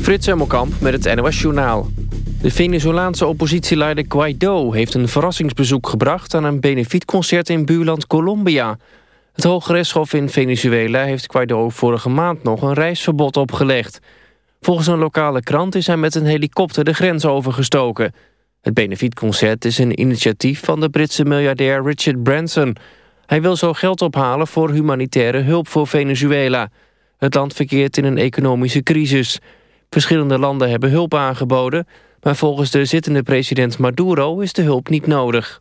Frits Hemmelkamp met het NOS Journaal. De Venezolaanse oppositieleider Guaido heeft een verrassingsbezoek gebracht... aan een benefietconcert in buurland Colombia. Het Hoge Rechtshof in Venezuela heeft Guaido vorige maand nog een reisverbod opgelegd. Volgens een lokale krant is hij met een helikopter de grens overgestoken. Het benefietconcert is een initiatief van de Britse miljardair Richard Branson. Hij wil zo geld ophalen voor humanitaire hulp voor Venezuela. Het land verkeert in een economische crisis... Verschillende landen hebben hulp aangeboden... maar volgens de zittende president Maduro is de hulp niet nodig.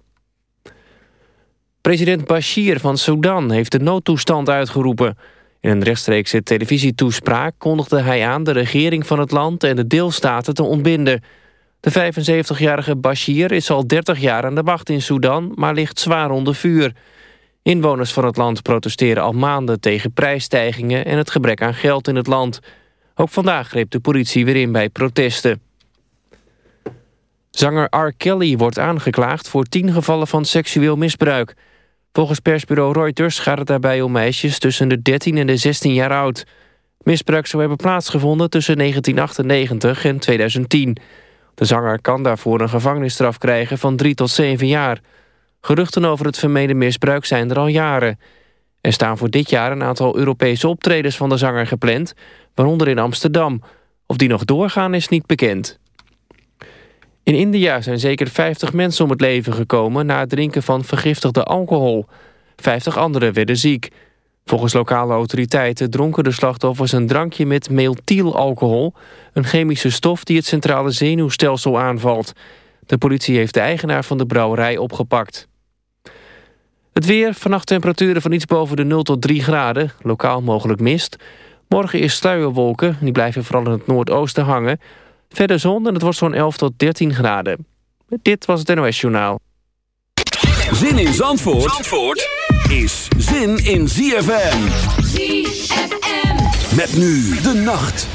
President Bashir van Sudan heeft de noodtoestand uitgeroepen. In een rechtstreekse televisietoespraak kondigde hij aan... de regering van het land en de deelstaten te ontbinden. De 75-jarige Bashir is al 30 jaar aan de wacht in Sudan... maar ligt zwaar onder vuur. Inwoners van het land protesteren al maanden tegen prijsstijgingen... en het gebrek aan geld in het land... Ook vandaag greep de politie weer in bij protesten. Zanger R. Kelly wordt aangeklaagd voor tien gevallen van seksueel misbruik. Volgens persbureau Reuters gaat het daarbij om meisjes tussen de 13 en de 16 jaar oud. Misbruik zou hebben plaatsgevonden tussen 1998 en 2010. De zanger kan daarvoor een gevangenisstraf krijgen van 3 tot 7 jaar. Geruchten over het vermeende misbruik zijn er al jaren. Er staan voor dit jaar een aantal Europese optredens van de zanger gepland waaronder in Amsterdam. Of die nog doorgaan is niet bekend. In India zijn zeker 50 mensen om het leven gekomen... na het drinken van vergiftigde alcohol. 50 anderen werden ziek. Volgens lokale autoriteiten dronken de slachtoffers een drankje met methielalcohol... een chemische stof die het centrale zenuwstelsel aanvalt. De politie heeft de eigenaar van de brouwerij opgepakt. Het weer, vannacht temperaturen van iets boven de 0 tot 3 graden. Lokaal mogelijk mist... Morgen is sluierwolken, die blijven vooral in het noordoosten hangen. Verder zon en het wordt zo'n 11 tot 13 graden. Dit was het NOS Journaal. Zin in Zandvoort, Zandvoort is zin in ZFM. ZFM. Met nu de nacht.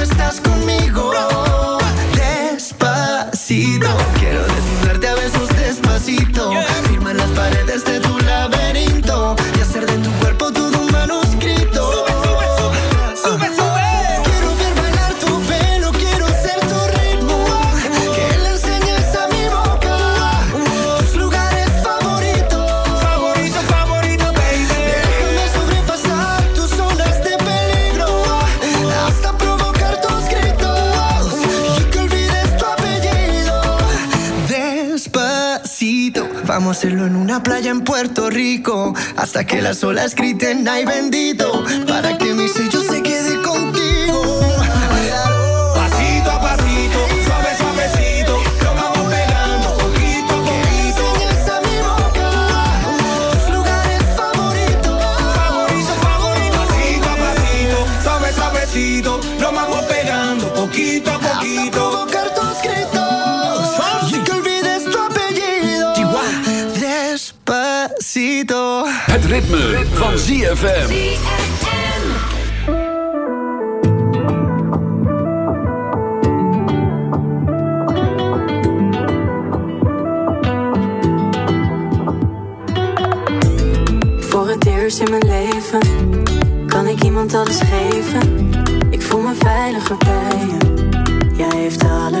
una playa en Puerto Rico hasta que las olas griten ay bendito para que Voor het eerst in mijn leven kan ik iemand alles geven. Ik voel me veiliger bij je. Jij heeft alles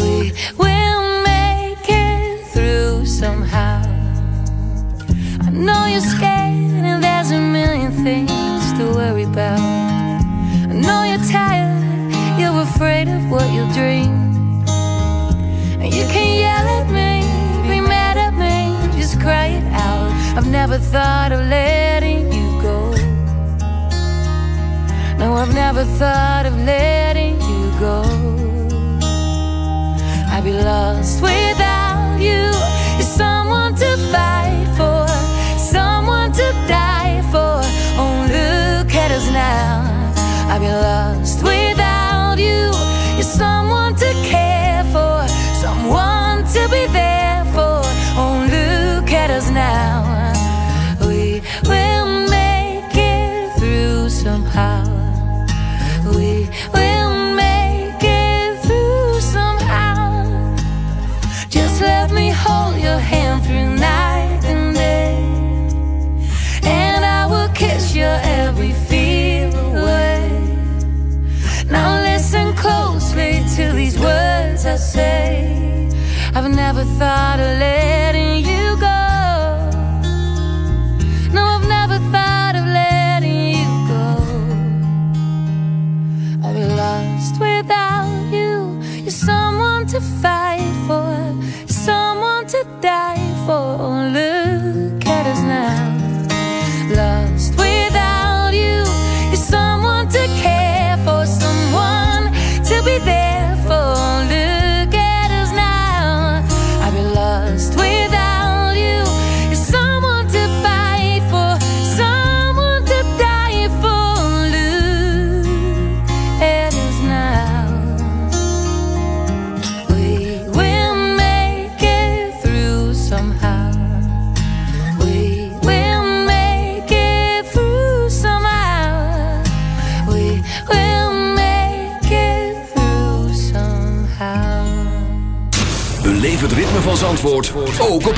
we will make it through somehow. I know you're scared, and there's a million things to worry about. I know you're tired, you're afraid of what you'll dream. And you can yell at me, be mad at me, just cry it out. I've never thought of letting you go. No, I've never thought of letting you go lost without you. Someone to fight for, someone to die for. Oh, look at us now. I've been lost without. never thought of letting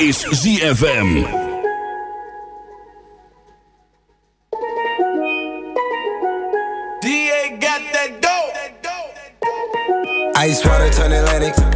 is ZFM. DA got that dope. Ice water turn Atlantic.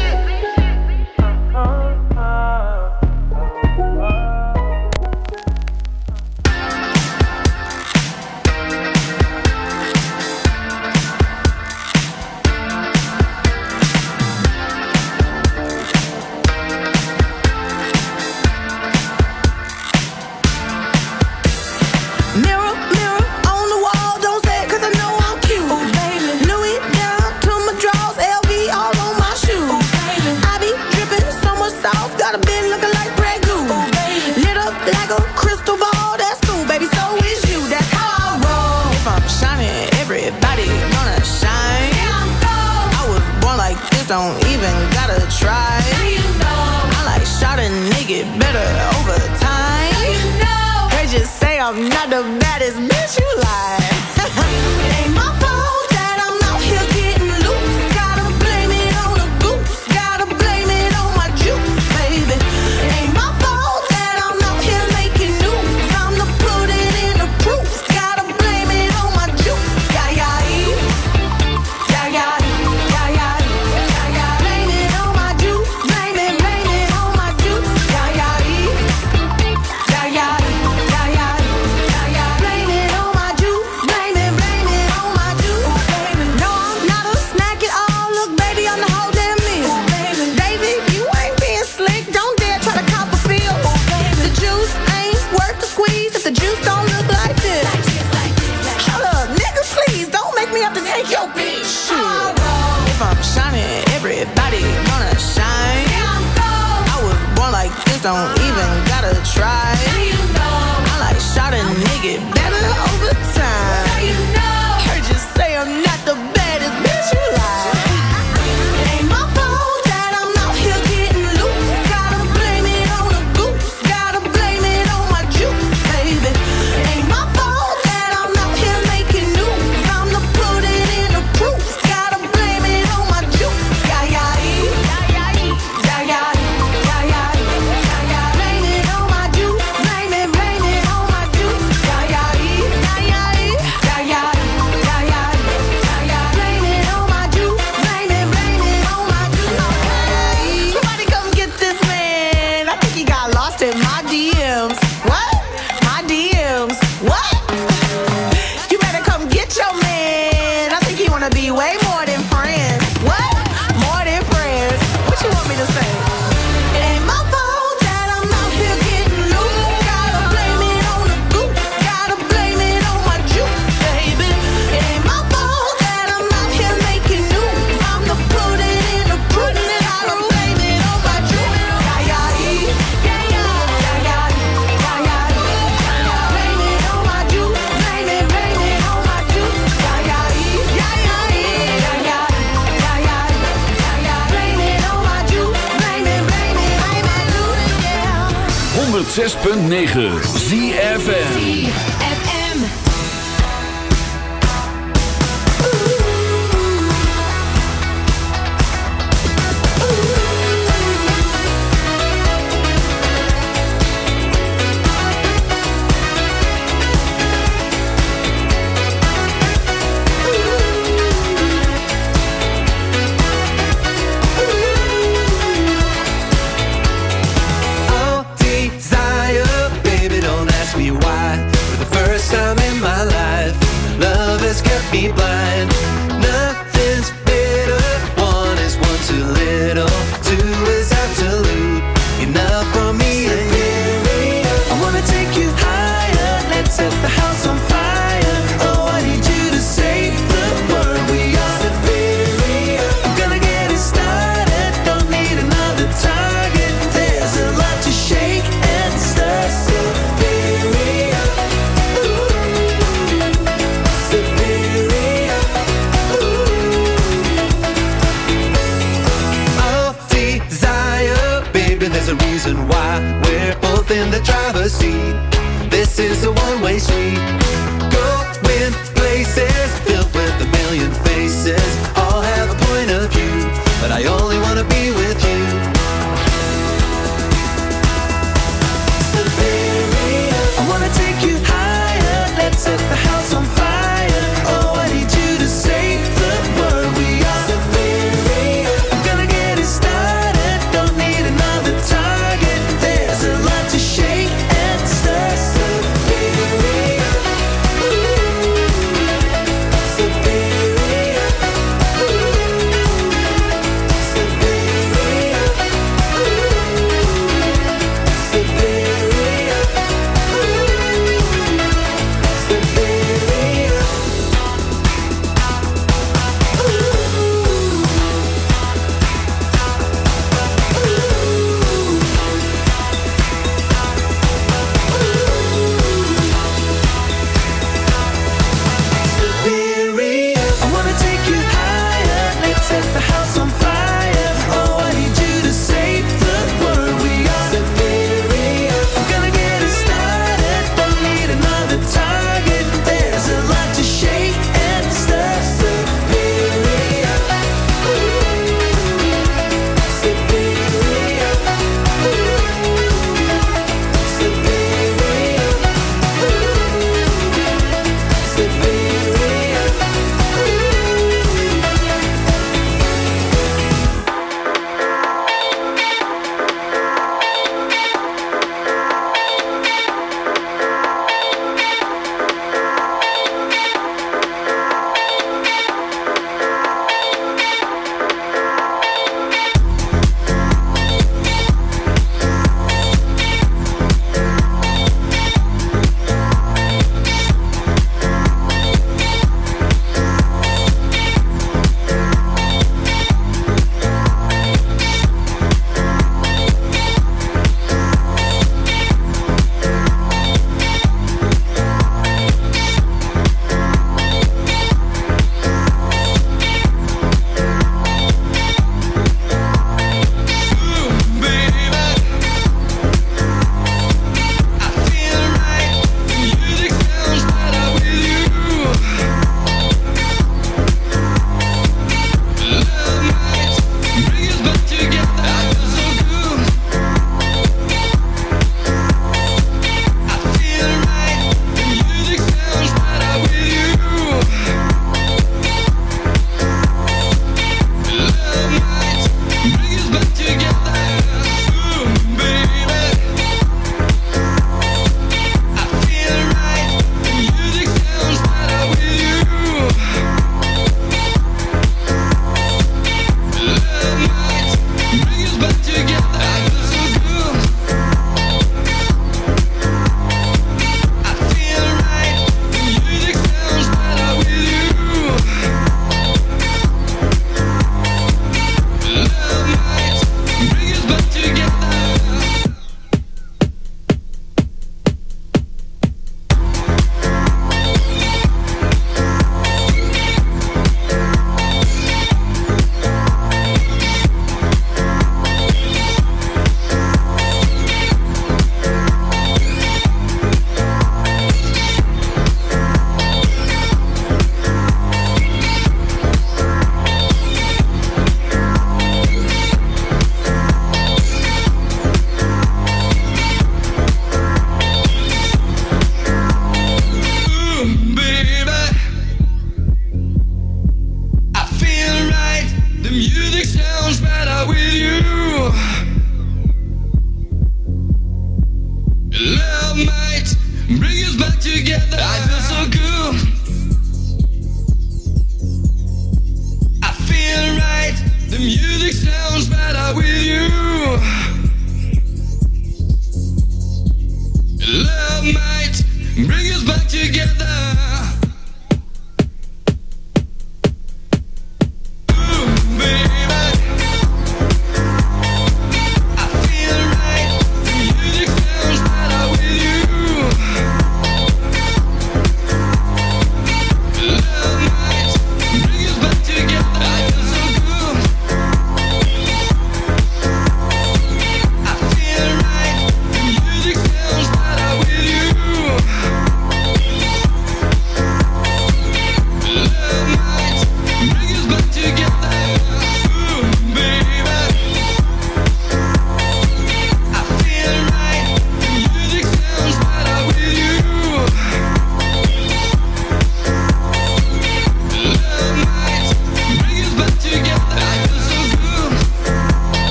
another don't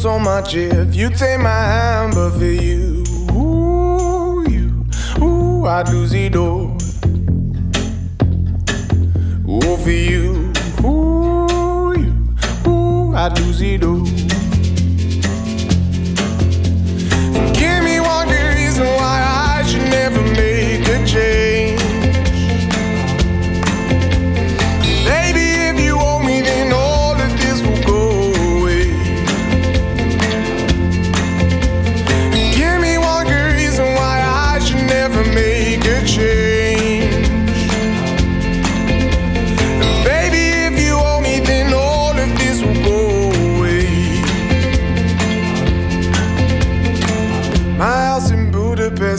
so much if you take my hand, but for you,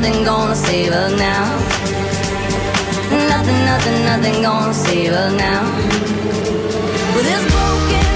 nothing gonna save us now. Nothing, nothing, nothing gonna save us now. With this broken.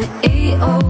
the EO.